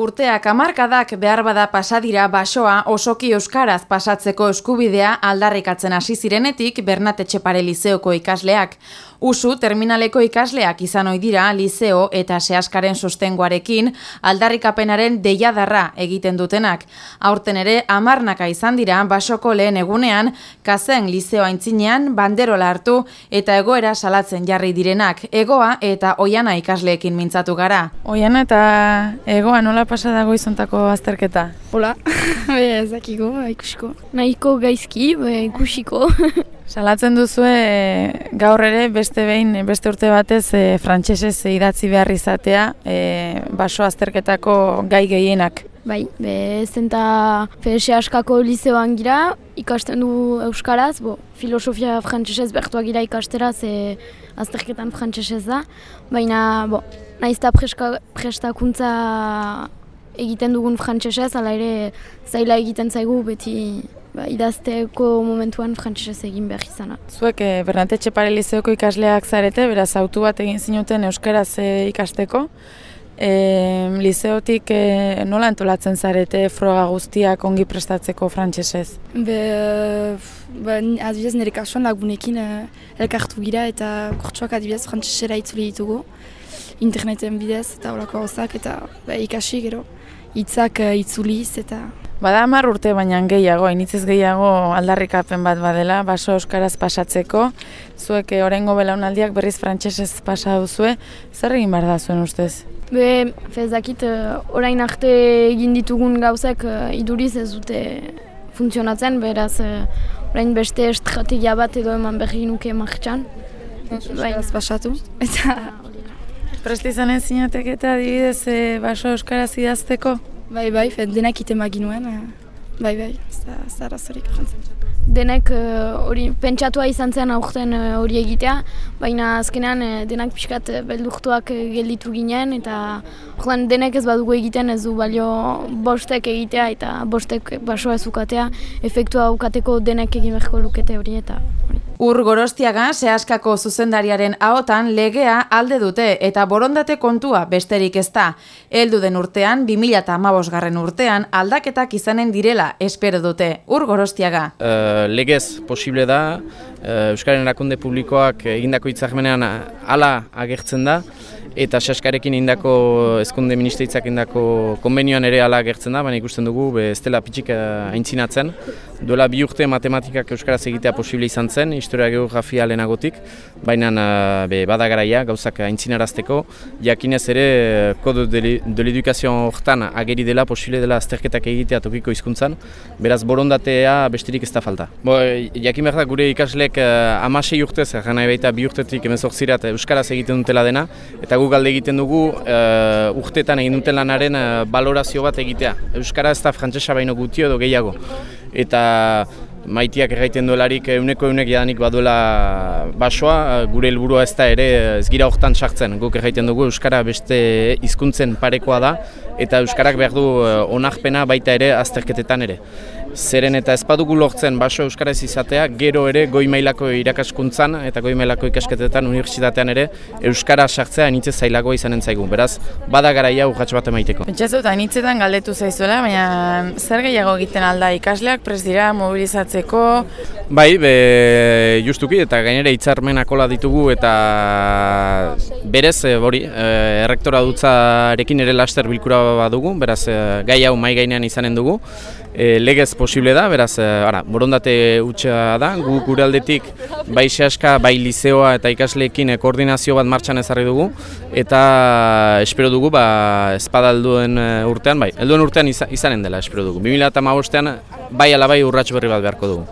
Urteak hamarkadak behar bada pasadira basoa osoki euskaraz pasatzeko eskubidea aldarrikatzen hasi zirenetik Bernat Etxepare Lizeoko ikasleak. Usu terminaleko ikasleak izan ohi dira Lizeo eta Seaskaren sostengoarekin aldarrikapenaren deiadarra egiten dutenak. Aurten ere hamarnaka izan dira basoko lehen egunean kazen Lizeo aintzinean banderola hartu eta egoera salatzen jarri direnak. Egoa eta oiana ikasleekin mintzatu gara. Oiana eta egoa nola pasa dago izontako azterketa? Hola, be, ezakiko, ikusiko. Nahiko gaizki, be, ikusiko. Salatzen duzue e, gaur ere beste behin beste urte batez e, frantsesez idatzi behar izatea e, baso azterketako gai gehienak. Bai, be, zenta FS askako liceoan gira, ikasten du Euskaraz, bo, filosofia frantsesez bertuak gira ikastera, ze azterketan frantsesez da. Baina, bo, nahizta prestakuntza egiten dugun frantsesez, ala ere zaila egiten zaigu beti ba, idazteko momentuan frantsesez egin behar izana. Zuek e, Bernate Txepare Lizeoko ikasleak zarete, beraz autu bat egin zinuten Euskaraz e, ikasteko. E, lizeotik e, nola antolatzen zarete froga guztiak ongi prestatzeko frantsesez? Be, ba, adibidez nire kasuan lagunekin e, elkartu gira eta kurtsuak adibidez frantsesera itzuli ditugu interneten bidez eta horako gauzak eta ba, ikasi gero hitzak e, itzuliz eta Bada hamar urte baina gehiago, initzez gehiago aldarrikapen bat badela, baso euskaraz pasatzeko. Zuek eh, orengo belaunaldiak berriz frantsesez pasa duzue, zer egin behar da zuen ustez? Be, fezakit, eh, orain arte egin ditugun gauzak uh, iduriz ez dute funtzionatzen, beraz orain beste estrategia bat edo eman berri nuke martxan. Euskaraz pasatu. Eta... Presti zanen zinatek eta adibidez baso euskaraz idazteko? Bai, bai, denak iten maginuen, eh, bai, bai, zara zorik Denek eh, hori uh, pentsatua izan zen aurten hori uh, egitea, baina azkenean uh, denak pixkat beldurtuak gelditu ginen, eta ordan denek ez badugu egiten ez du balio bostek egitea eta bostek basoa ezukatea, efektua ukateko denek egin beharko lukete hori eta hori. Ur gorostiaga sehaskako zuzendariaren ahotan legea alde dute eta borondate kontua besterik ez da. Eldu den urtean, 2008 garren urtean, aldaketak izanen direla espero dute. Ur gorostiaga. Uh, legez posible da, uh, Euskaren erakunde publikoak egindako itzakmenean ala agertzen da, eta saskarekin indako ezkunde ministeritzak indako konbenioan ere ala gertzen da, baina ikusten dugu be, ez dela pitxik eh, aintzinatzen. Duela bi urte matematikak euskaraz egitea posible izan zen, historia geografia lehenagotik, baina uh, be, badagaraia gauzak aintzinarazteko, jakinez ere kodo de l'edukazio horretan ageri dela posible dela azterketak egitea tokiko hizkuntzan, beraz borondatea besterik ez da falta. Bo, jakin behar da gure ikaslek uh, amasei urtez, gana baita bi urtetik emezortzirat euskaraz egiten dutela dena, eta gu galde egiten dugu uh, urtetan egin duten lanaren uh, balorazio bat egitea. Euskara ez da frantzesa baino gutio edo gehiago. Eta maitiak erraiten duelarik euneko eunek jadanik baduela basoa, gure helburua ez da ere ez gira horretan sartzen. Guk erraiten dugu Euskara beste hizkuntzen parekoa da eta Euskarak behar du onarpena baita ere azterketetan ere. Zeren eta ez badugu lortzen baso euskaraz izatea, gero ere goi mailako irakaskuntzan eta goi mailako ikasketetan unibertsitatean ere euskara sartzea initze zailagoa izanen zaigu. Beraz, bada garaia urratx bat emaiteko. Pentsatzen eta initzetan galdetu zaizuela, baina zer gehiago egiten alda ikasleak prez dira mobilizatzeko? Bai, be, justuki eta gainera hitzarmenakola ditugu eta berez, e, bori, e, errektora dutzarekin ere laster bilkura badugu, beraz, e, gai hau mai gainean izanen dugu. E, legez posible da, beraz, ara, borondate utxa da, gu gure aldetik bai sehaska, bai lizeoa eta ikasleekin koordinazio bat martxan ezarri dugu, eta espero dugu, ba, espadalduen urtean, bai, helduen urtean izanen dela, espero dugu. 2008an bai ala bai urratxo berri bat beharko dugu.